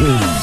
Ooh.